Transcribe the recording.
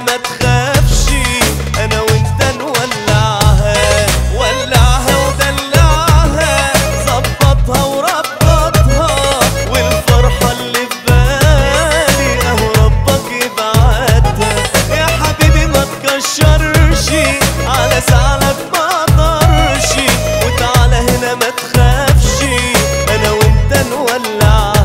ما تخافش أنا وأنت نولعها ولعها ودلعها ظبطها وربطها والفرحة اللي في بالي أهو ربك يبعتها يا حبيبي ما تكشرش على زعلك ما أقدرش وتعالى هنا ما تخافش أنا وأنت نولعها.